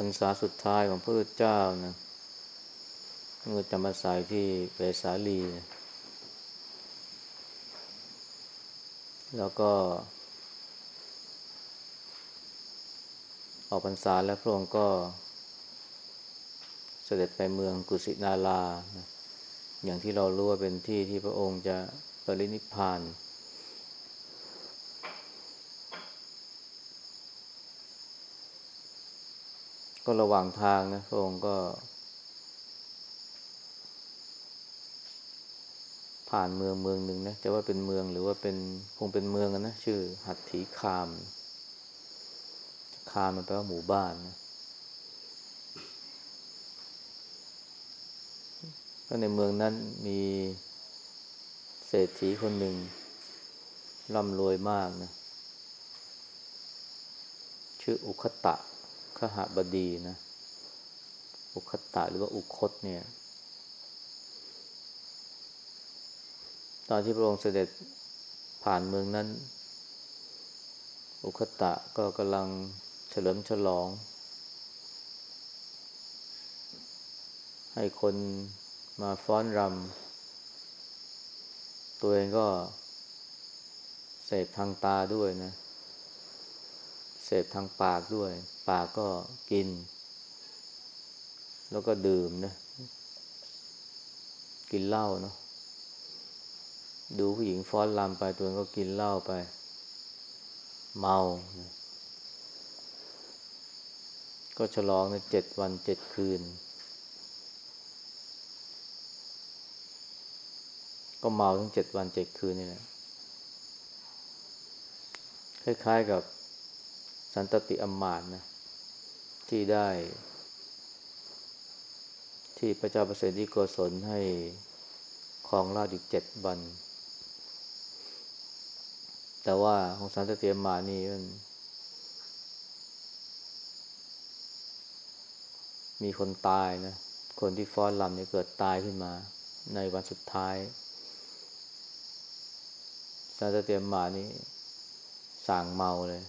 พรรษาสุดท้ายของพระพุทธเจ้านะเมื่อจำพรรษาที่เปสาลีนะแล้วก็ ออกพรรษาแล้วพระองค์ก็ เสด็จไปเมืองกุสินารานะอย่างที่เรารู้ว่าเป็นที่ที่พระองค์จะปรินิพพาน ก็ระหว่างทางนะพระองค์ก็ ผ่านเมืองเมืองหนึ่งนะจะว่าเป็นเมืองหรือว่าเป็นคงเป็นเมืองนะชื่อ หัตถีคาม คามมันแปลว่าหมู่บ้านนะก็ในเมืองนั้นมีเศรษฐีคนหนึ่งร่ำรวยมากนะ ชื่ออุคตะ ขหบดีนะ อุคตะหรือว่าอุคตเนี่ย ตอนที่พระองค์เสด็จผ่านเมืองนั้น อุคตะก็กำลังเฉลิมฉลอง ให้คนมาฟ้อนรำ ตัวเองก็เสพทางตาด้วยนะ เสพทางปากด้วย ปากก็กิน แล้วก็ดื่มนะ กินเหล้าเนาะดูผู้หญิงฟ้อนรำไปตัวเองก็กินเหล้าไป เมานะก็ฉลองในเจ็ดวันเจ็ดคืน ก็เมาทั้งเจ็ดวันเจ็ดคืนนี่แหละคล้ายๆกับสันตติอมมาตนะ ที่ได้ ที่พระเจ้าประเสริฐที่โกศลให้ครองราชอีกเจ็ดวัน แต่ว่าของสันตติอมมานี่มันมีคนตายนะ คนที่ฟ้อนลำเนี่ยเกิดตายขึ้นมา ในวันสุดท้ายซาตเตียมมานี่สั่งเมาเลย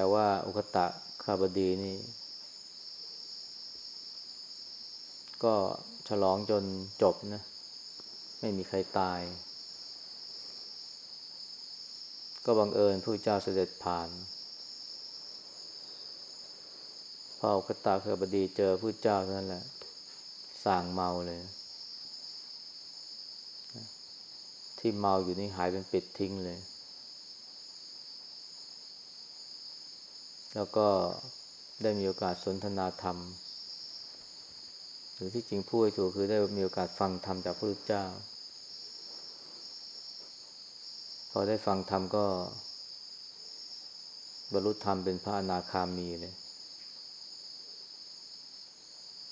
แต่ว่าอุคตะคาบดีนี่ ก็ฉลองจนจบนะ ไม่มีใครตาย ก็บังเอิญผู้เจ้าเสด็จผ่านพออุคตะคาบดีเจอผู้เจ้าเท่านั้นแหละสั่งเมาเลย ที่เมาอยู่นี่หายเป็นปิดทิ้งเลย แล้วก็ได้มีโอกาสสนทนาธรรม หรือที่จริงพูดถูกคือได้มีโอกาสฟังธรรมจากพระพุทธเจ้า พอได้ฟังธรรมก็ บรรลุธรรมเป็นพระอนาคามีเลย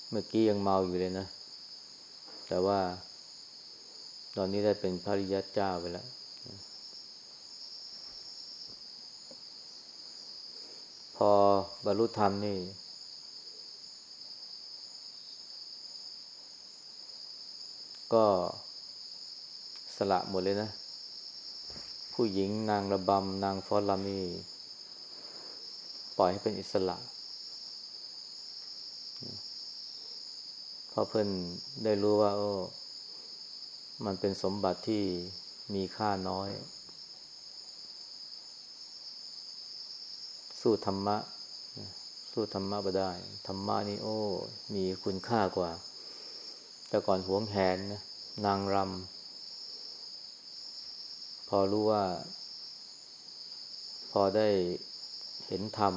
เมื่อกี้ยังเมาอยู่เลยนะ แต่ว่า ตอนนี้ได้เป็นพระริยเจ้าไปแล้ว พอบรรลุธรรมนี่ ก็สละหมดเลยนะ ผู้หญิงนางระบำนางฟอลามี ปล่อยให้เป็นอิสระเพราะเพิ่อนได้รู้ว่า โอ้ มันเป็นสมบัติที่มีค่าน้อย สู้ธรรมะ สู้ธรรมะไม่ได้ ธรรมะนี่โอ้ มีคุณค่ากว่า แต่ก่อนหวงแหนนะนางรำพอรู้ว่า พอได้เห็นธรรม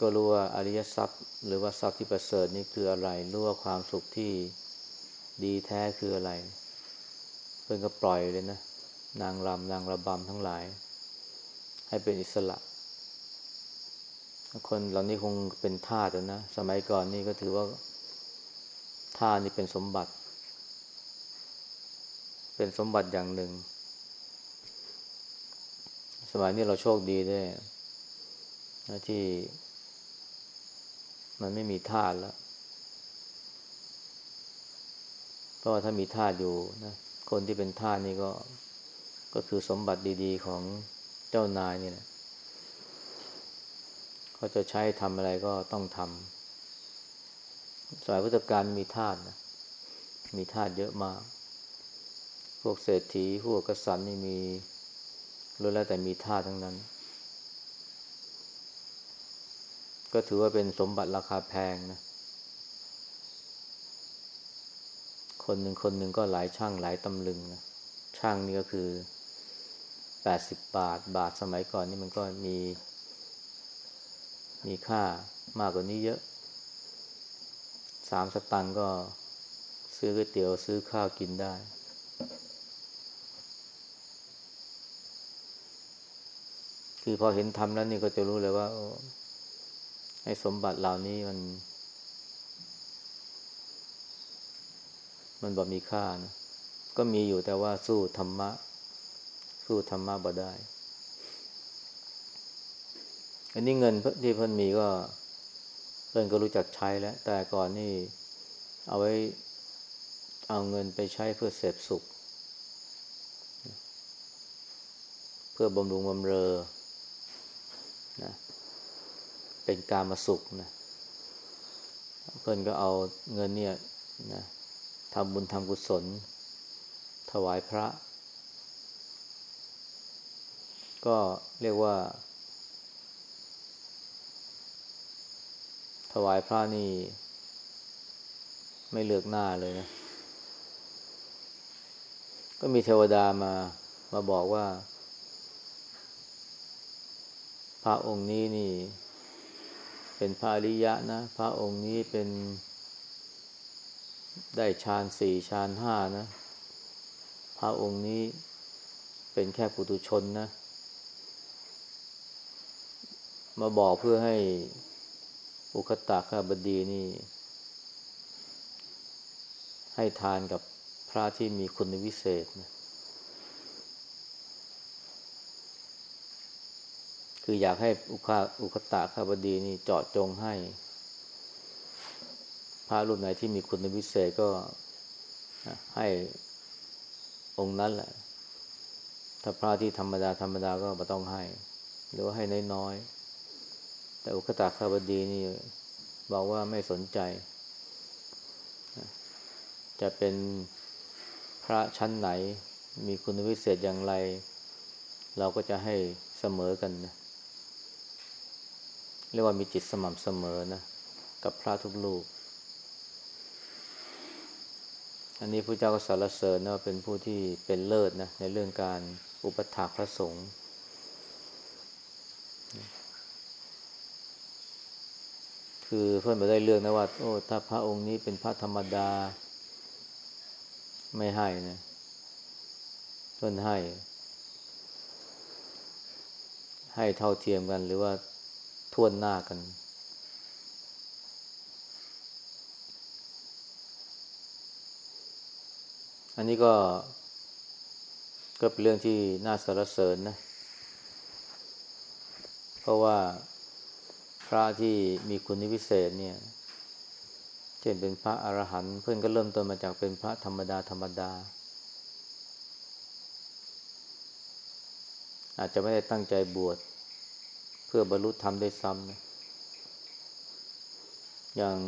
ก็รู้ว่าอริยทรัพย์ หรือว่าทรัพย์ที่ประเสริฐนี่คืออะไร รู้ว่าความสุขที่ดีแท้คืออะไร เพื่อนก็ปล่อยเลยนะ นางรำนางระบำทั้งหลาย ให้เป็นอิสระ คนเหล่านี้คงเป็นทาสนะ สมัยก่อนนี่ก็ถือว่าทาสนี่เป็นสมบัติ เป็นสมบัติอย่างหนึ่ง สมัยนี้เราโชคดีด้วยที่ มันไม่มีทาสแล้วเพราะว่าถ้ามีทาสอยู่นะคนที่เป็นทาสนี่ก็ ก็คือสมบัติดี ๆ ของเจ้านายนี่แหละ เขาจะใช้ทำอะไรก็ต้องทำสายพุทธการมีทาสนะ มีทาสเยอะมาก พวกเศรษฐีพวกกษัตริย์นี่มีรู้แล้วแต่มีทาสทั้งนั้น ก็ถือว่าเป็นสมบัติราคาแพงนะ คนหนึ่งคนหนึ่งก็หลายช่างหลายตำลึงนะช่างนี่ก็คือแปดสิบบาท บาทสมัยก่อนนี่มันก็มี มีค่ามากกว่านี้เยอะ สามสตังก็ซื้อก๋วยเตี๋ยวซื้อข้าวกินได้ คือพอเห็นทำแล้วนี่ก็จะรู้เลยว่าไอ้สมบัติเหล่านี้มัน มันบ่มีค่านะก็มีอยู่แต่ว่าสู้ธรรมะ สู้ธรรมะบ่ได้ อันนี้เงินที่เพิ่นมีก็เพิ่นก็รู้จักใช้แล้ว แต่ก่อนนี่เอาไว้เอาเงินไปใช้เพื่อเสพสุข เพื่อบำรุงบำเรอนะเป็นการมาสุขนะเพิ่นก็เอาเงินเนี่ยนะทำบุญทำกุศล ถวายพระ ก็เรียกว่า ถวายพระนี่ ไม่เลือกหน้าเลยนะ ก็มีเทวดามามาบอกว่า พระองค์นี้นี่ เป็นพระอริยะนะ พระองค์นี้เป็นได้ฌานสี่ฌานห้านะ พระองค์นี้เป็นแค่ปุตุชนนะ มาบอกเพื่อให้ อุคตาคาบดีนี่ ให้ทานกับพระที่มีคุณวิเศษนะคืออยากให้อุคาอุคตาคาบดีนี่เจาะจงให้ พระรูปไหนที่มีคุณวิเศษก็ให้องค์นั้นแหละ ถ้าพระที่ธรรมดาธรรมดาก็ไม่ต้องให้ หรือว่าให้น้อยๆ แต่อุคตาคาบดีนี่บอกว่าไม่สนใจ จะเป็นพระชั้นไหน มีคุณวิเศษอย่างไร เราก็จะให้เสมอกันนะเรียกว่ามีจิตสม่ำเสมอนะ กับพระทุกลูก อันนี้พระเจ้าก็สรรเสริญนะเป็นผู้ที่เป็นเลิศนะในเรื่องการอุปถากพระสงฆ์ คือเพื่อนมาได้เรื่องนะว่า โอ้ถ้าพระองค์นี้เป็นพระธรรมดา ไม่ให้นะเพื่อนให้ ให้เท่าเทียมกัน หรือว่าท่วนหน้ากัน อันนี้ก็ก็เป็นเรื่องที่น่าสรรเสริญนะ เพราะว่า พระที่มีคุณวิเศษเนี่ยเช่นเป็นพระอรหันต์เพื่อนก็เริ่มต้นมาจากเป็นพระธรรมดาธรรมดา อาจจะไม่ได้ตั้งใจบวชเพื่อบรรลุธรรมได้ซ้ำนะอย่าง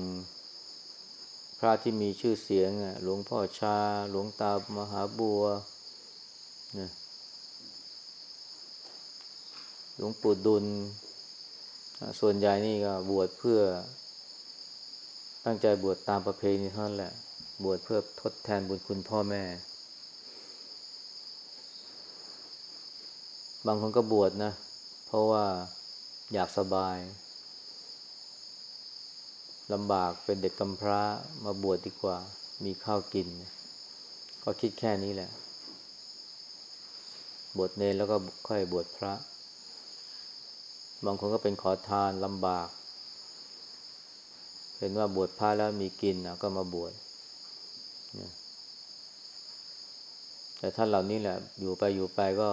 พระที่มีชื่อเสียงหลวงพ่อชา หลวงตามหาบัวนะหลวงปู่ดุล ส่วนใหญ่นี่ก็บวชเพื่อ ตั้งใจบวชตามประเพณีเท่านั้นแหละ บวชเพื่อทดแทนบุญคุณพ่อแม่ บางคนก็บวชนะ เพราะว่าอยากสบายลำบากเป็นเด็กกำพร้ามาบวชดีกว่า มีข้าวกิน ก็คิดแค่นี้แหละ บวชเนรแล้วก็ค่อยบวชพระ บางคนก็เป็นขอทานลำบาก เห็นว่าบวชพระแล้วมีกินก็มาบวชแต่ท่านเหล่านี้แหละ อยู่ไปอยู่ไปก็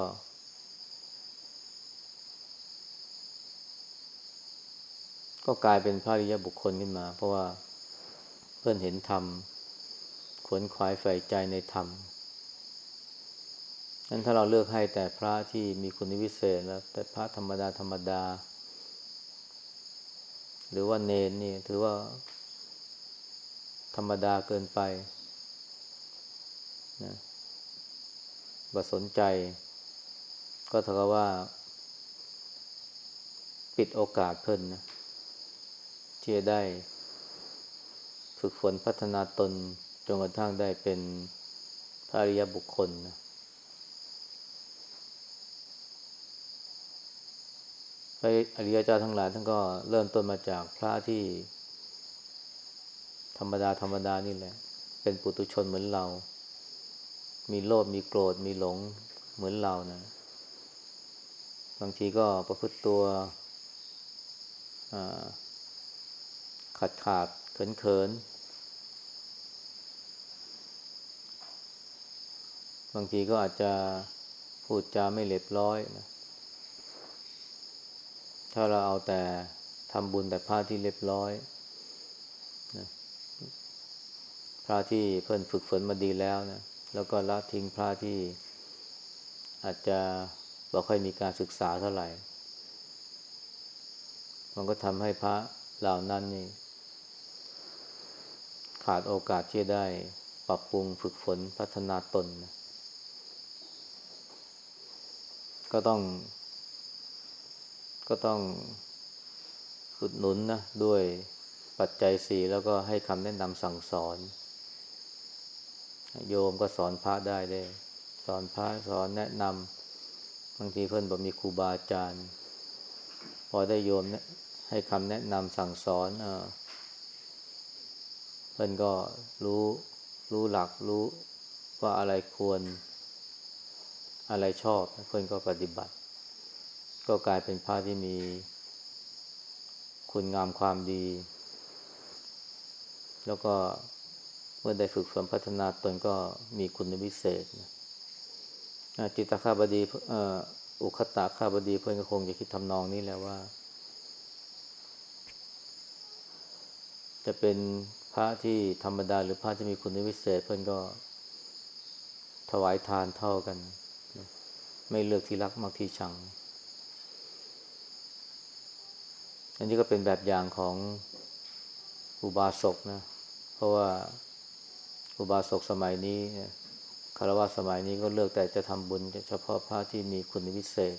ก็กลายเป็นพระริยบุคคลขึ้นมา เพราะว่าเพื่อนเห็นธรรมขวนขวายใฝ่ใจในธรรม นั้นถ้าเราเลือกให้แต่พระที่มีคุณวิเศษแล้ว แต่พระธรรมดาธรรมดา หรือว่าเนนนี่ถือว่า ธรรมดาเกินไปนะบ่สนใจ ก็เท่ากับว่า ปิดโอกาสเพิ่นนะที่จะได้ ฝึกฝนพัฒนาตนจนกระทั่งได้เป็นพระอริยบุคคลนะ พระอริยเจ้าทั้งหลายท่านก็เริ่มต้นมาจากพระที่ ธรรมดาธรรมดานี่แหละ เป็นปุตุชนเหมือนเรา มีโลภมีโกรธมีหลงเหมือนเรานะ บางทีก็ประพฤติตัวขาดขาดเขินเขินบางทีก็อาจจะพูดจาไม่เรียบร้อยนะ ถ้าเราเอาแต่ทำบุญแต่พระที่เรียบร้อยนะพระที่เพิ่นฝึกฝนมาดีแล้วนะ แล้วก็ละทิ้งพระที่ อาจจะบ่ค่อยมีการศึกษาเท่าไหร่ มันก็ทำให้พระเหล่านั้นนี่ ขาดโอกาสที่ได้ปรับปรุงฝึกฝนพัฒนาตนนะก็ต้อง ก็ต้องอุดหนุนนะด้วยปัจจัยสี่แล้วก็ให้คำแนะนำสั่งสอน โยมก็สอนพระได้เลย สอนพระสอนแนะนำบางทีเพื่อนบอกมีครูบาอาจารย์พอได้โยมให้คำแนะนำสั่งสอนเออเพื่อนก็รู้รู้หลักรู้ว่าอะไรควร อะไรชอบเพื่อนก็ปฏิบัติ ก็กลายเป็นพระที่มี คุณงามความดี แล้วก็เมื่อได้ฝึกฝนพัฒนาตนก็มีคุณวิเศษจิตตคาบดีอุคตาคาบดีเพื่อนก็คงจะคิดทำนองนี้แหละว่า จะเป็นพระที่ธรรมดาหรือพระที่มีคุณวิเศษ เพื่อนก็ถวายทานเท่ากัน ไม่เลือกที่รักมากที่ชัง อันนี้ก็เป็นแบบอย่างของอุบาสกนะ เพราะว่าอุบาสกสมัยนี้คารวะสมัยนี้ก็เลือกแต่จะทำบุญเฉพาะพระที่มีคุณวิเศษ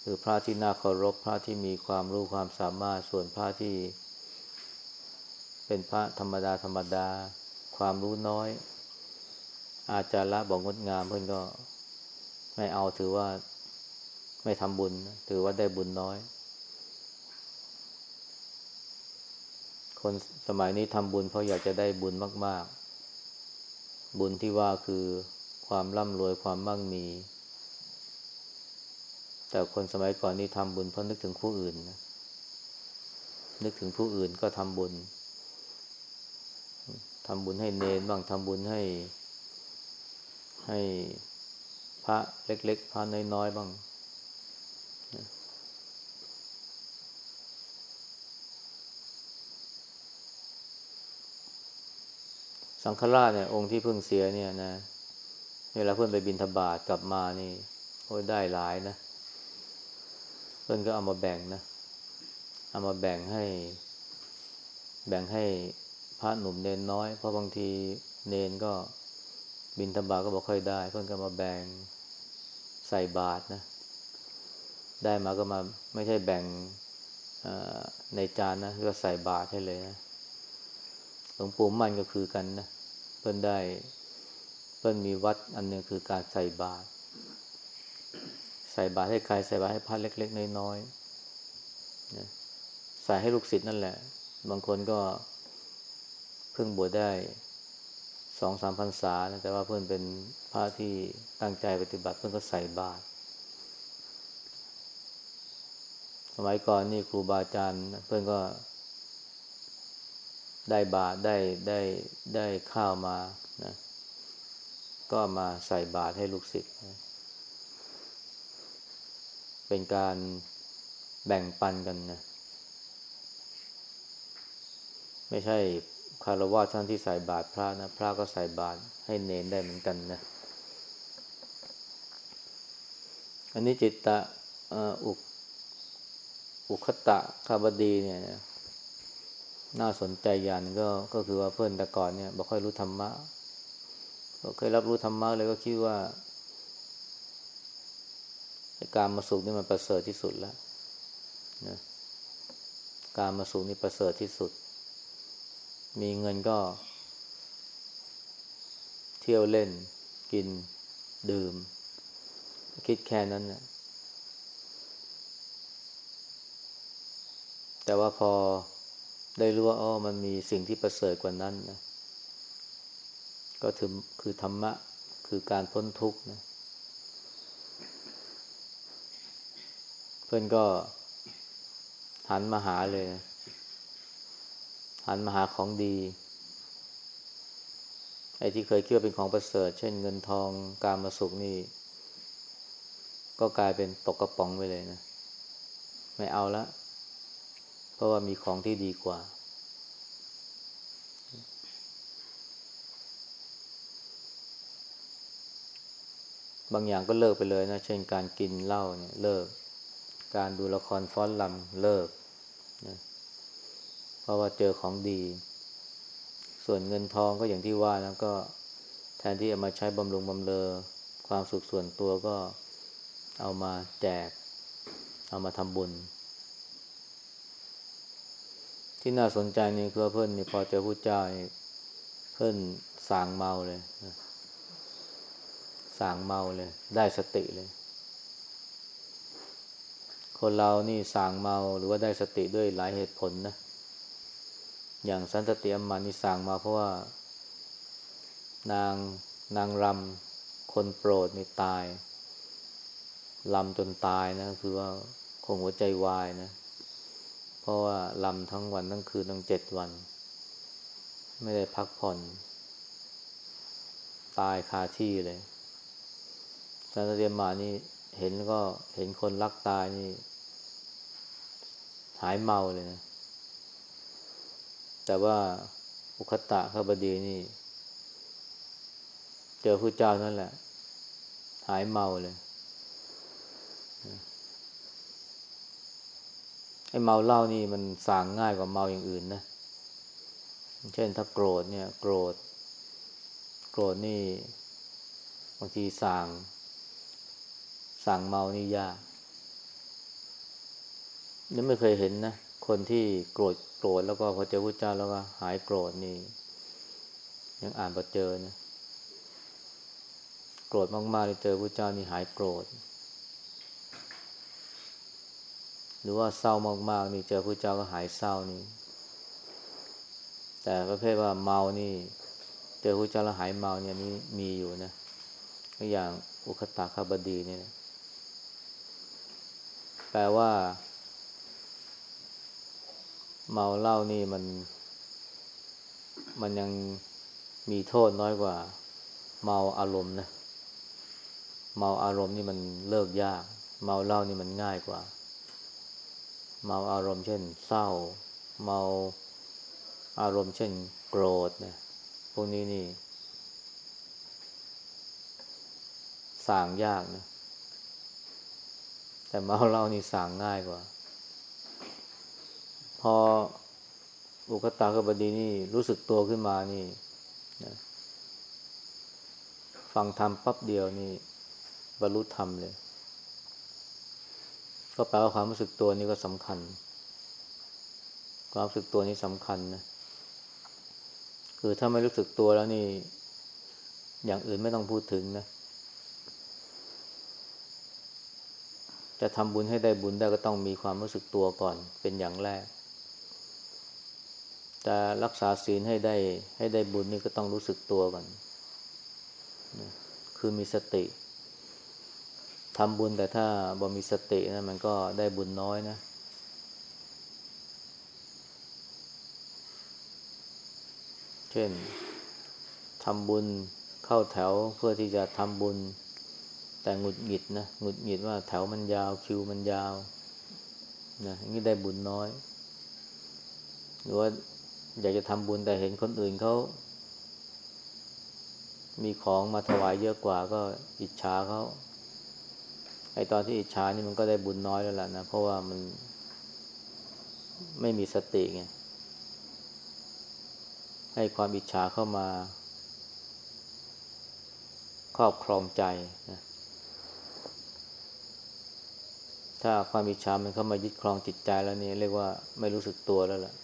หรือพระที่น่าเคารพพระที่มีความรู้ความสามารถส่วนพระที่ เป็นพระธรรมดาธรรมดา ความรู้น้อย อาจจะละบอกงดงามเพื่อนก็ไม่เอาถือว่า ไม่ทำบุญถือว่าได้บุญน้อย คนสมัยนี้ทำบุญเพราะอยากจะได้บุญมาก ๆ บุญที่ว่าคือความร่ำรวยความมั่งมี แต่คนสมัยก่อนนี้ทำบุญเพราะนึกถึงผู้อื่นนะนึกถึงผู้อื่นก็ทำบุญทำบุญให้เนนบ้างทำบุญให้ ให้พระเล็ก ๆ พระน้อยๆบ้าง สังฆราชเนี่ยองค์ที่เพิ่งเสียเนี่ยนะเวลาเพื่อนไปบินทบาทกลับมานี่โอ้ได้หลายนะ เพื่อนก็เอามาแบ่งนะ เอามาแบ่งให้ แบ่งให้พระหนุ่มเนนน้อย เพราะบางทีเนนก็บินทบาทก็บอกค่อยได้ เพื่อนก็มาแบ่งใส่บาทนะ ได้มาก็มาไม่ใช่แบ่งในจานนะก็ใส่บาทให้เลยนะ ลวงปู่มั่นก็คือกันนะ เพิ่นได้ เพิ่นมีวัดอันหนึ่งคือการใส่บาตรใส่บาตรให้ใครใส่บาตรให้พระเล็ก ๆ น้อยๆนะใส่ให้ลูกศิษย์นั่นแหละ บางคนก็เพิ่งบวชได้สองสามพรรษานะแต่ว่าเพื่อนเป็นพระที่ตั้งใจปฏิบัติเพื่อนก็ใส่บาตรสมัยก่อนนี่ครูบาอาจารย์เพื่อนก็ ได้บาตรได้ได้ได้ข้าวมานะก็มาใส่บาตรให้ลูกศิษย์เป็นการแบ่งปันกันนะ ไม่ใช่คารวะท่านที่ใส่บาตรพระนะ พระก็ใส่บาตรให้เนนได้เหมือนกันนะ อันนี้จิตตะอุกอุคตะคาบดีเนี่ยน่ น่าสนใจอย่างก็ก็คือว่าเพื่อนแต่ก่อนเนี่ยบอกค่อยรู้ธรรมะก็เคยรับรู้ธรรมะเลยก็คิดว่าการมาสุขนี่มันประเสริฐที่สุดแล้วนะการมาสุขนี่ประเสริฐที่สุด มีเงินก็ เที่ยวเล่น กิน ดื่ม คิดแค่นั้นนะแต่ว่าพอ ได้รู้ว่าอ๋อมันมีสิ่งที่ประเสริฐกว่านั้นนะ ก็ถือคือธรรมะ คือการพ้นทุกข์นะ เพื่อนก็หันมาหาเลยนะหันมาหาของดี ไอ้ที่เคยคิดว่าเป็นของประเสริฐ เช่นเงินทองการมาสุขนี่ ก็กลายเป็นตกกระป๋องไปเลยนะ ไม่เอาละ เพราะว่ามีของที่ดีกว่า บางอย่างก็เลิกไปเลยนะ เช่นการกินเหล้าเนี่ยเลิก การดูละครฟ้อนลำเลิกนะเพราะว่าเจอของดี ส่วนเงินทองก็อย่างที่ว่านะก็แทนที่จะมาใช้บำรุงบำเรอความสุขส่วนตัวก็เอามาแจก เอามาทำบุญ ที่น่าสนใจนี่คือเพื่อนนี่พอเจอผู้เจ้าเพื่อนสางเมาเลยสางเมาเลย ได้สติเลย คนเรานี่สางเมาหรือว่าได้สติด้วยหลายเหตุผลนะ อย่างสันตติอมานี่สั่งมาเพราะว่า นางนางรำคนโปรดนี่ตายลำจนตายนะ คือว่าคงหัวใจวายนะ เพราะว่าลำทั้งวันทั้งคืนทั้งเจ็ดวัน ไม่ได้พักผ่อน ตายคาที่เลยสันตติอมานี่เห็นก็เห็นคนรักตายนี่ หายเมาเลยนะ แต่ว่าอุคตะขบดีนี่ เจอพระเจ้านั่นแหละ หายเมาเลย ไอ้เมาเหล้านี่มันสางง่ายกว่าเมาอย่างอื่นนะ เช่นถ้าโกรธเนี่ย โกรธ โกรธนี่บางทีสางสั่งเมานี่ยากนี่ไม่เคยเห็นนะ คนที่โกรธโกรธแล้วก็พอเจอพระเจ้าแล้วก็หายโกรธนี่ ยังอ่านพอเจอนะโกรธมากๆเลยเจอพระเจ้านี่หายโกรธ หรือว่าเศร้ามากๆ นี่เจอพระเจ้าก็หายเศร้านี่แต่ประเภทว่าเมานี่ เจอพระเจ้าแล้วหายเมาเนี่ยนี่มีอยู่นะอย่างอุคตาคาบดีเนี่ยแปลว่า เมาเหล้านี่มัน มันยังมีโทษน้อยกว่า เมาอารมณ์นะเมาอารมณ์นี่มันเลิกยาก เมาเหล้านี่มันง่ายกว่า เมาอารมณ์เช่น เศร้า เมาอารมณ์เช่น โกรธนะพวกนี้นี่สั่งยากนะ แต่เมาเหล้านี่สั่งง่ายกว่า พออุคตาคบดีนี่รู้สึกตัวขึ้นมานี่นะฟังธรรมปั๊บเดียวนี่ บรรลุธรรมเลย ก็แปลว่าความรู้สึกตัวนี้ก็สำคัญ ความรู้สึกตัวนี้สำคัญนะคือถ้าไม่รู้สึกตัวแล้วนี่ อย่างอื่นไม่ต้องพูดถึงนะ จะทำบุญให้ได้บุญได้ก็ต้องมีความรู้สึกตัวก่อนเป็นอย่างแรกจะรักษาศีลให้ได้ให้ได้บุญนี่ก็ต้องรู้สึกตัวก่อน คือมีสติ ทำบุญแต่ถ้าบ่มีสตินะมันก็ได้บุญน้อยนะ เช่นทำบุญเข้าแถวเพื่อที่จะทำบุญ แต่หงุดหงิดนะหงุดหงิดว่าแถวมันยาวคิวมันยาวนะงนี้ได้บุญน้อย หรือว่าอยากจะทำบุญแต่เห็นคนอื่นเขามีของมาถวายเยอะกว่าก็อิจฉาเขา ไอตอนที่อิจฉานี่มันก็ได้บุญน้อยแล้วล่ะนะเพราะว่ามันไม่มีสติไงให้ความอิจฉาเข้ามา ครอบครองใจนะถ้าความอิจฉามันเข้ามายึดครองจิตใจแล้วนี่เรียกว่าไม่รู้สึกตัวแล้วล่ะ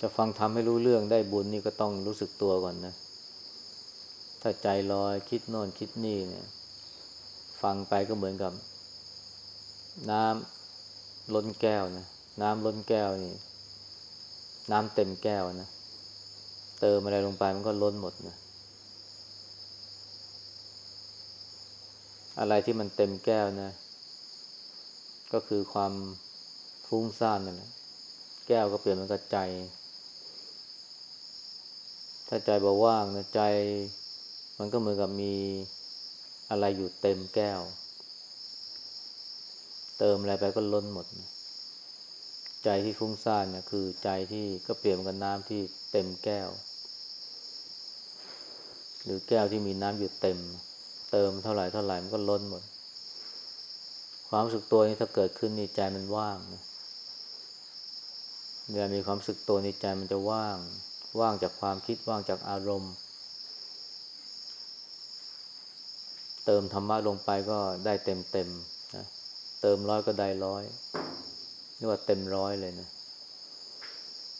จะฟังทำให้รู้เรื่องได้บุญนี่ก็ต้องรู้สึกตัวก่อนนะ ถ้าใจลอยคิดโน่นคิดนี่เนี่ย ฟังไปก็เหมือนกับ น้ำล้นแก้วนะน้ำล้นแก้วนี่ น้ำเต็มแก้วนะเติมอะไรลงไปมันก็ล้นหมดนะอะไรที่มันเต็มแก้วนะ ก็คือความฟุ้งซ่านนั่นแหละแก้วก็เปลี่ยนเป็นกระใจ ถ้าใจเบาว่างนะใจ มันก็เหมือนกับมีอะไรอยู่เต็มแก้ว เติมอะไรไปก็ล้นหมด ใจที่ฟุ้งซ่านเนี่ยคือใจที่ก็เปลี่ยนกับน้ำที่เต็มแก้ว หรือแก้วที่มีน้ำอยู่เต็ม เติมเท่าไหร่เท่าไหร่มันก็ล้นหมด ความรู้สึกตัวนี้ถ้าเกิดขึ้นในใจมันว่างนะเวลามีความรู้สึกตัวในใจมันจะว่าง ว่างจากความคิดว่างจากอารมณ์ เติมธรรมะลงไปก็ได้เต็มเต็มนะเติมร้อยก็ได้ร้อยรียกว่าเต็มร้อยเลยนะ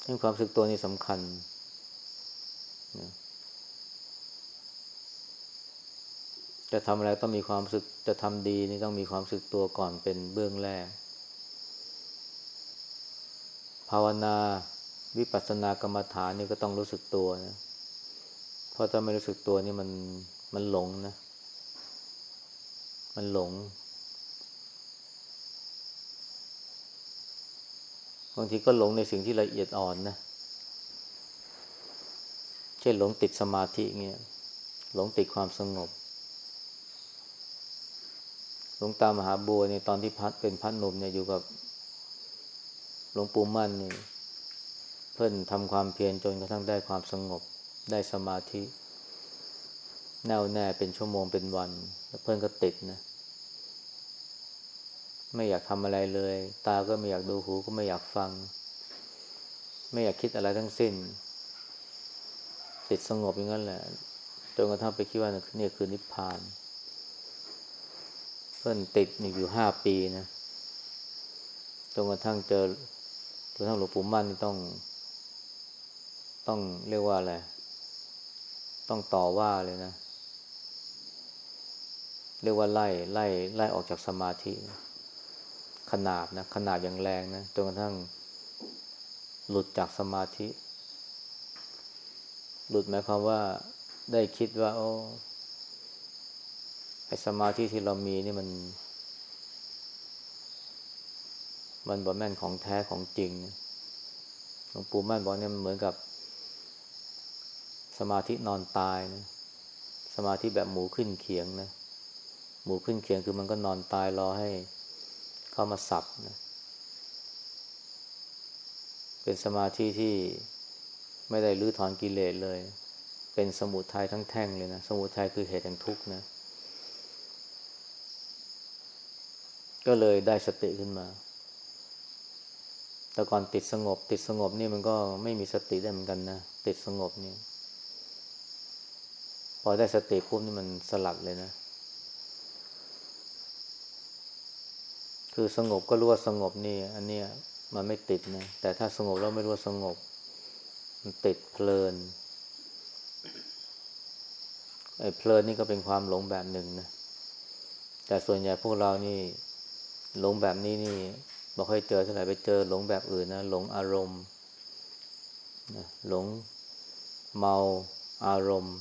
เรื่ความสึกตัวนี่สำคัญนะจะทำอะไรต้องมีความสึกจะทำดีนี่ต้องมีความสึกตัวก่อนเป็นเบื้องแรก ภาวนาวิปัสสนากรรมฐานนี่ก็ต้องรู้สึกตัวนะเพราะถ้าไม่รู้สึกตัวนี่มันมันหลงนะ มันหลงบางทีก็หลงในสิ่งที่ละเอียดอ่อนนะ เช่นหลงติดสมาธิเงี้ย หลงติดความสงบ หลวงตามหาบัวเนี่ยตอนที่พัดเป็นพัดหนุ่มเนี่ยอยู่กับหลวงปู่มั่นนี่เพิ่นทำความเพียรจนกระทั่งได้ความสงบ ได้สมาธิ แน่วแน่เป็นชั่วโมงเป็นวัน แล้วเพื่อนก็ติดนะ ไม่อยากทำอะไรเลย ตาก็ไม่อยากดูหูก็ไม่อยากฟัง ไม่อยากคิดอะไรทั้งสิ้น ติดสงบอย่างนั้นแหละจนกระทั่งไปคิดว่านี่คือนิพพาน เพิ่อนติดอยู่ห้าปีนะจนกระทั่งเจอจนกระทั่งหลวงปู่มั่นนี่ต้อง ต้องเรียกว่าอะไร ต้องต่อว่าเลยนะ เรียกว่าไล่ไล่ไล่ออกจากสมาธินะขนาดนะขนาดอย่างแรงนะจนกระทั่ง หลุดจากสมาธิ หลุดหมายความว่าได้คิดว่า โอ้ไอสมาธิที่เรามีนี่มัน มันบอแม่นของแท้ของจริงหลวงปู่มั่นบอกเนี่ยมันเหมือนกับ สมาธินอนตายนะสมาธิแบบหมูขึ้นเขียงนะ หมูขึ้นเขียงคือมันก็นอนตายรอให้เข้ามาสับนะเป็นสมาธิที่ไม่ได้ลื้อถอนกิเลสเลย เป็นสมุทัยทั้งแท่งเลยนะ สมุทัยคือเหตุแห่งทุกข์นะ ก็เลยได้สติขึ้นมา แต่ก่อนติดสงบ ติดสงบนี่มันก็ไม่มีสติได้เหมือนกันนะ ติดสงบนี่ พอได้สติปุ๊บนี่มันสลัดเลยนะ คือสงบก็รู้ว่าสงบนี่ อันเนี้ยมันไม่ติดนะแต่ถ้าสงบแล้วไม่รู้ว่าสงบ มันติดเพลินไอ้เพลินนี่ก็เป็นความหลงแบบหนึ่งนะแต่ส่วนใหญ่พวกเรานี่หลงแบบนี้นี่บอกให้เจอเท่าไหร่ไปเจอหลงแบบอื่นนะหลงอารมณ์นะหลงเมาอารมณ์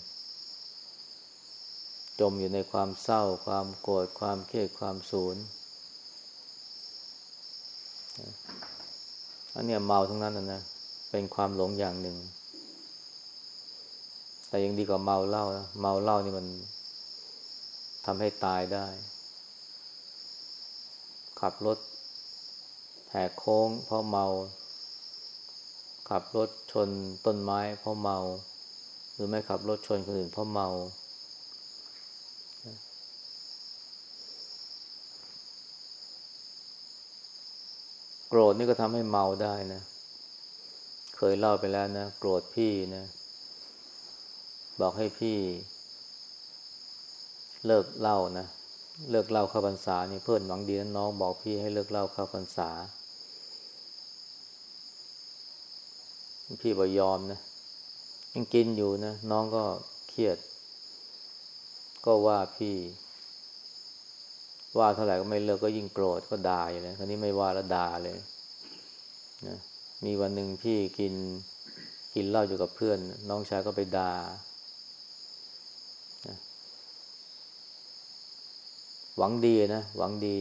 จมอยู่ในความเศร้า ความโกรธความเครียดความสูญ อันนี้เมาทั้งนั้นนะนะ เป็นความหลงอย่างหนึ่ง แต่ยังดีกว่าเมาเหล้านะเมาเหล้านี่มันทำให้ตายได้ ขับรถแหกโค้งเพราะเมา ขับรถชนต้นไม้เพราะเมา หรือไม่ขับรถชนคนอื่นเพราะเมา โกรธนี่ก็ทำให้เมาได้นะ เคยเล่าไปแล้วนะ โกรธพี่นะ บอกให้พี่ เลิกเล่านะ เลิกเล่าข้าพรรษานี่เพื่อนหวังดีนะน้องบอกพี่ให้เลิกเล่าข้าพรรษา พี่บอกยอมนะ ยังกินอยู่นะ น้องก็เครียด ก็ว่าพี่ ว่าเท่าไหร่ก็ไม่เลิกก็ยิ่งโกรธก็ด่าอยู่เลยคราวนี้ไม่ว่าแล้วด่าเลยนะมีวันหนึ่งพี่กินกินเหล้าอยู่กับเพื่อน น้องชายก็ไปด่านะหวังดีนะหวังดี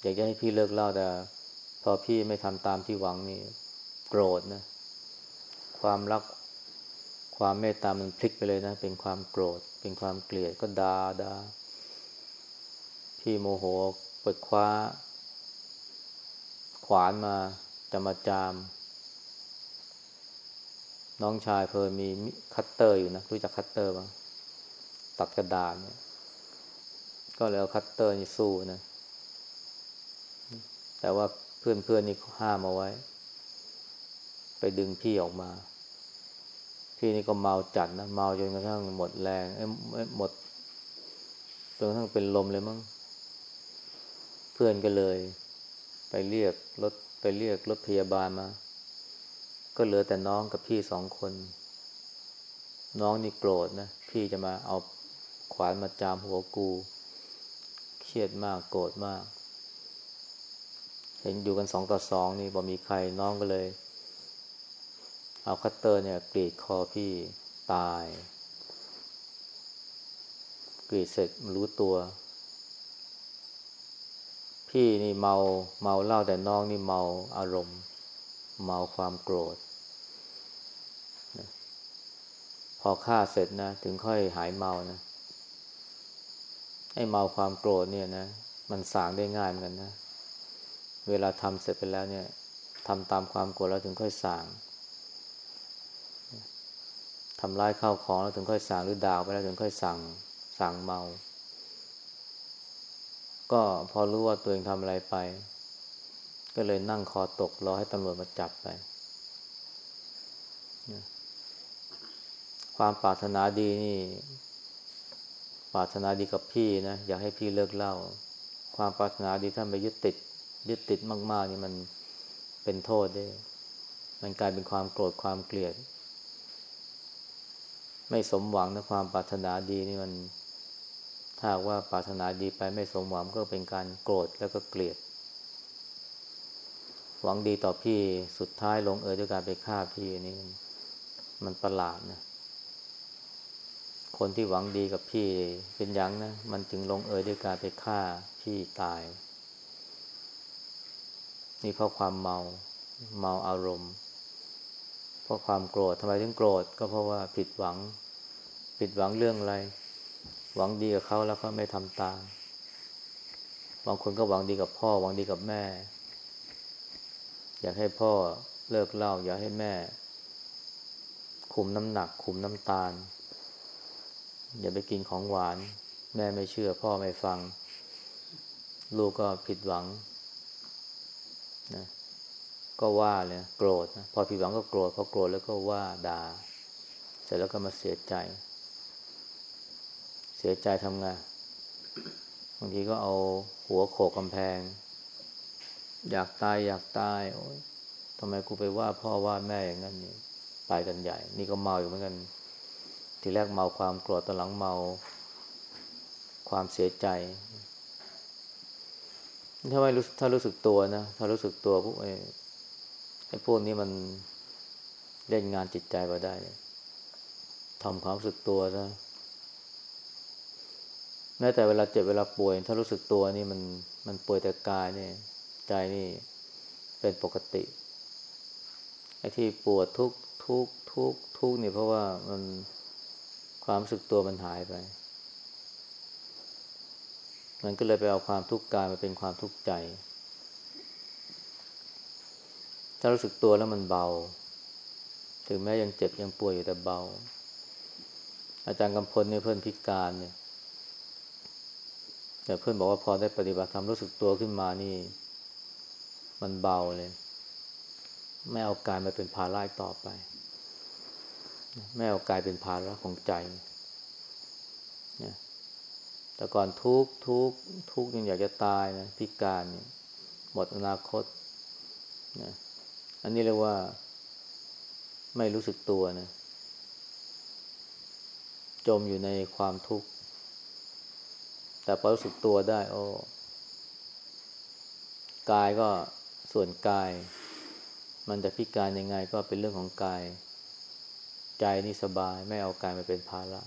อยากจะให้พี่เลิกเหล้าแต่ พอพี่ไม่ทำตามที่หวังนี่โกรธนะ ความรักความเมตตามันพลิกไปเลยนะ เป็นความโกรธ เป็นความเกลียดก็ดา่าด่า พี่โมโหเปิดคว้า ขวานมาจะมาจาม น้องชายเผอิญมีคัตเตอร์อยู่นะ รู้จักคัตเตอร์บ้างตัดกระดาษเนี่ย ก็เลยเอาคัตเตอร์นี่สู้นะ แต่ว่าเพื่อนเพื่อนนี่ห้ามเอาไว้ ไปดึงพี่ออกมา พี่นี่ก็เมาจัดนะ เมาจนกระทั่งหมดแรง เอ้หมดจนกระทั่งเป็นลมเลยมั้ง พื่อนก็เลย ไปเรียกรถไปเรียกรถพยาบาลมา ก็เหลือแต่น้องกับพี่สองคน น้องนี่โกรธนะ พี่จะมาเอาขวานมาจามหัวกู เครียดมากโกรธมาก เห็นอยู่กันสองต่อสองนี่บอมีใครน้องก็เลย เอาคัตเตอร์เนี่ยกรีดคอพี่ตาย กรีดเสร็จรู้ตัว พี่นี่เมาเมาเหล้าแต่น้องนี่เมาอารมณ์ เมาความโกรธ พอฆ่าเสร็จนะ ถึงค่อยหายเมานะไอ้เมาความโกรธเนี่ยนะ มันสร่างได้ง่ายเหมือนกันนะ เวลาทำเสร็จไปแล้วเนี่ยทำตามความโกรธแล้วถึงค่อยสางทำร้ายข้าวของแล้วถึงค่อยสางหรือด่าไปแล้วถึงค่อยสั่งสั่งเมา ก็พอรู้ว่าตัวเองทำอะไรไป ก็เลยนั่งคอตกรอให้ตำรวจมาจับไป ความปรารถนาดีนี่ปรารถนาดีกับพี่นะ อยากให้พี่เลิกเล่า ความปรารถนาดีถ้าไปยึดติด ยึดติดมาก ๆ นี่มันเป็นโทษด้มันกลายเป็นความโกรธความเกลียด ไม่สมหวังนะความปรารถนาดีนี่มัน ถ้าว่าปรารถนาดีไปไม่สมหวังก็เป็นการโกรธแล้วก็เกลียด หวังดีต่อพี่สุดท้ายลงเอยด้วยการไปฆ่าพี่นี่มันประหลาดนะคนที่หวังดีกับพี่เป็นยังนะ มันถึงลงเอยด้วยการไปฆ่าพี่ตาย นี่เพราะความเมาเมาอารมณ์ เพราะความโกรธทำไมถึงโกรธก็เพราะว่าผิดหวัง ผิดหวังเรื่องอะไร หวังดีกับเขาแล้วเขาไม่ทำตาม บางคนก็หวังดีกับพ่อ หวังดีกับแม่ อยากให้พ่อเลิกเล่า อยากให้แม่ คุมน้ำหนัก คุมน้ำตาล อย่าไปกินของหวาน แม่ไม่เชื่อ พ่อไม่ฟัง ลูกก็ผิดหวังนะก็ว่าเลยโกรธนะพอผิดหวังก็โกรธพอโกรธแล้วก็ว่าด่าเสร็จแล้วก็มาเสียใจ เสียใจทำไงบางทีก็เอาหัวโขกกำแพง อยากตายอยากตายโอ้ยทำไมกูไปว่าพ่อว่าแม่อย่างนั้นนี่ไปกันใหญ่ นี่ก็เมาอยู่เหมือนกัน ทีแรกเมาความโกรธตอนหลังเมา ความเสียใจ ถ้าไม่รู้ถ้ารู้สึกตัวนะ ถ้ารู้สึกตัวพวกไอ้ไอ้พวกนี้มันเล่นงานจิตใจมาได้ทำความรู้สึกตัวซะ แม้แต่เวลาเจ็บเวลาป่วย ถ้ารู้สึกตัวนี่มันมันป่วยแต่กายนี่ใจนี่เป็นปกติไอ้ที่ปวดทุกทุกทุกทุกนี่เพราะว่ามันความรู้สึกตัวมันหายไป มันก็เลยไปเอาความทุกข์กายมาเป็นความทุกข์ใจ ถ้ารู้สึกตัวแล้วมันเบา ถึงแม้ยังเจ็บยังป่วยอยู่แต่เบา อาจารย์กำพลเนี่ยเพื่อนพิการเนี่ย แต่เพื่อนบอกว่าพอได้ปฏิบัติธรรมรู้สึกตัวขึ้นมานี่ มันเบาเลย ไม่เอากายมาเป็นภาระต่อไป ไม่เอากายเป็นภาระของใจนะแต่ก่อนทุกทุกทุกยังอยากจะตายนะพิการเนี่ยหมดอนาคตนะอันนี้เรียกว่า ไม่รู้สึกตัวนะจมอยู่ในความทุกข์ แต่พอรู้สึกตัวได้ โอ้กายก็ส่วนกาย มันจะพิการยังไงก็เป็นเรื่องของกาย ใจนี่สบายไม่เอากายมาเป็นภาระ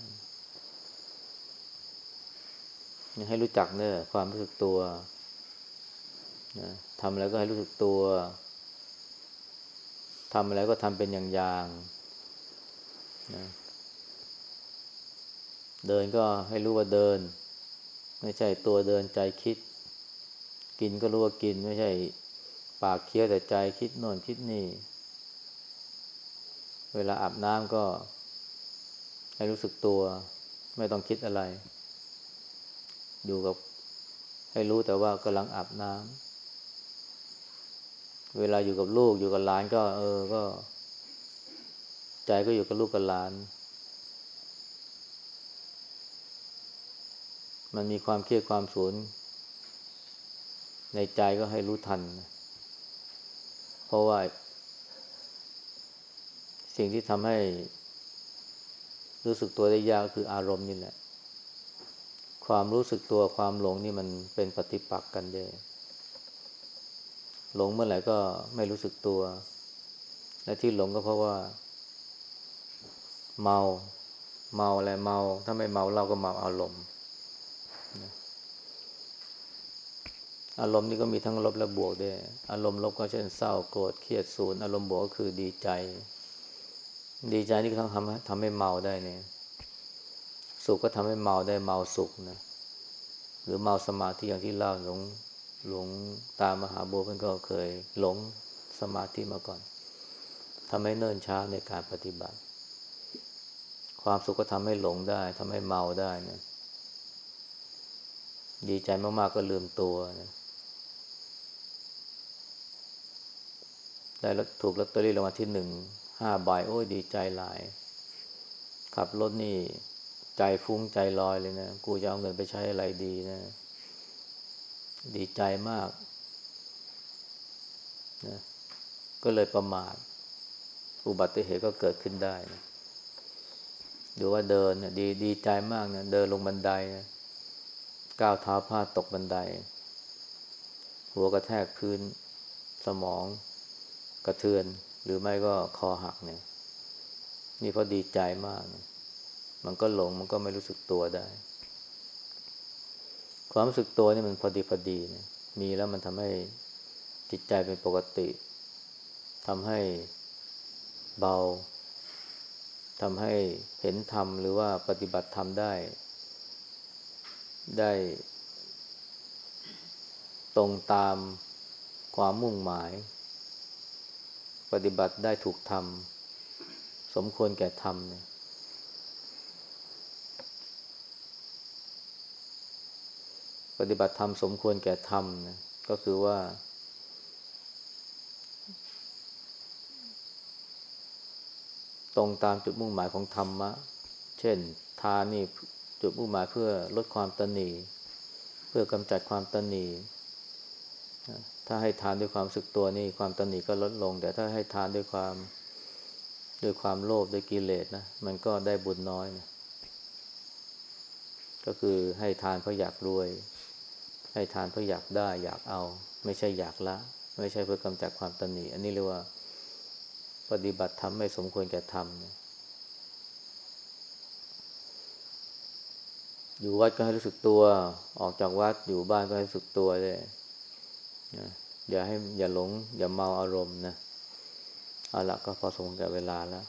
ให้รู้จักเนอะความรู้สึกตัวนะทำอะไรก็ให้รู้สึกตัวทำอะไรก็ทำเป็นอย่างๆนะเดินก็ให้รู้ว่าเดิน ไม่ใช่ตัวเดินใจคิด กินก็รู้ว่ากิน ไม่ใช่ปากเคี้ยวแต่ใจคิดโน่นคิดนี่ เวลาอาบน้ำก็ให้รู้สึกตัว ไม่ต้องคิดอะไร อยู่กับ ให้รู้แต่ว่ากำลังอาบน้ำเวลาอยู่กับลูกอยู่กับหลานก็ เออก็ ใจก็อยู่กับลูกกับหลาน มันมีความเครียดความสูญในใจก็ให้รู้ทัน เพราะว่า สิ่งที่ทำให้รู้สึกตัวได้ยากคืออารมณ์นี่แหละ ความรู้สึกตัวความหลงนี่มันเป็นปฏิปักษ์กันเด้หลงเมื่อไหร่ก็ไม่รู้สึกตัว และที่หลงก็เพราะว่า เมา เมาอะไรเมา ถ้าไม่เมาเราก็เมาอารมณ์ อารมณ์นี่ก็มีทั้งลบและบวกด้วย อารมณ์ลบก็เช่นเศร้าโกรธเครียดสูนอารมณ์บวกก็คือดีใจ ดีใจนี่ก็ต้งทำให้ทำให้เมาได้เนี่ยสุขก็ทำให้เมาได้เมาสุขนะหรือเมาสมาธิอย่างที่เล่าหลงหลงตามมหาบัวเพื่อนก็เคยหลงสมาธิมาก่อนทำให้เนิ่นช้าในการปฏิบัติ ความสุขก็ทำให้หลงได้ทำให้เมาได้นะดีใจมากๆก็ลืมตัวนะ ได้ถูกลอตเตอรี่รางวัลที่หนึ่งห้าใบโอ้ยดีใจหลาย ขับรถนี่ใจฟุ้งใจลอยเลยนะ กูจะเอาเงินไปใช้อะไรดีนะ ดีใจมากนะก็เลยประมาท อุบัติเหตุก็เกิดขึ้นได้นะดูว่าเดินดีดีใจมากนะเดินลงบันไดนะก้าวเท้าพลาดตกบันได หัวกระแทกพื้นสมอง กระเทือน หรือไม่ก็คอหักเนี่ย นี่พราะดีใจมากมันก็หลงมันก็ไม่รู้สึกตัวได้ ความรู้สึกตัวนี่มันพอดีพอดีเนี่ย มีแล้วมันทำให้จิตใจเป็นปกติทำให้เบาทำให้เห็นธรรมหรือว่าปฏิบัติธรรมได้ ได้ ตรงตามความมุ่งหมาย ปฏิบัติได้ถูกทำสมควรแก่ทำเนี่ยปฏิบัติธรรมสมควรแก่ธรรมนะก็คือว่า ตรงตามจุดมุ่งหมายของธรรมะ เช่น ทานนี่จุดมุ่งหมายเพื่อลดความตนี เพื่อกำจัดความตนี ถ้าให้ทานด้วยความสึกตัวนี่ความตนีก็ลดลง แต่ถ้าให้ทานด้วยความด้วยความโลภด้วยกิเลสนะมันก็ได้บุญน้อยนะก็คือให้ทานเพราะอยากรวย ให้ทานเพราะอยากได้ อยากเอา ไม่ใช่อยากละ ไม่ใช่เพื่อกำจัดความตนีอันนี้เรียกว่า ปฏิบัติธรรมไม่สมควรแก่ธรรมนะอยู่วัดก็ให้รู้สึกตัว ออกจากวัดอยู่บ้านก็ให้รู้สึกตัวเลย นะอย่าให้อย่าหลง อย่าเมาอารมณ์นะเอาละก็พอสมกับเวลาแล้ว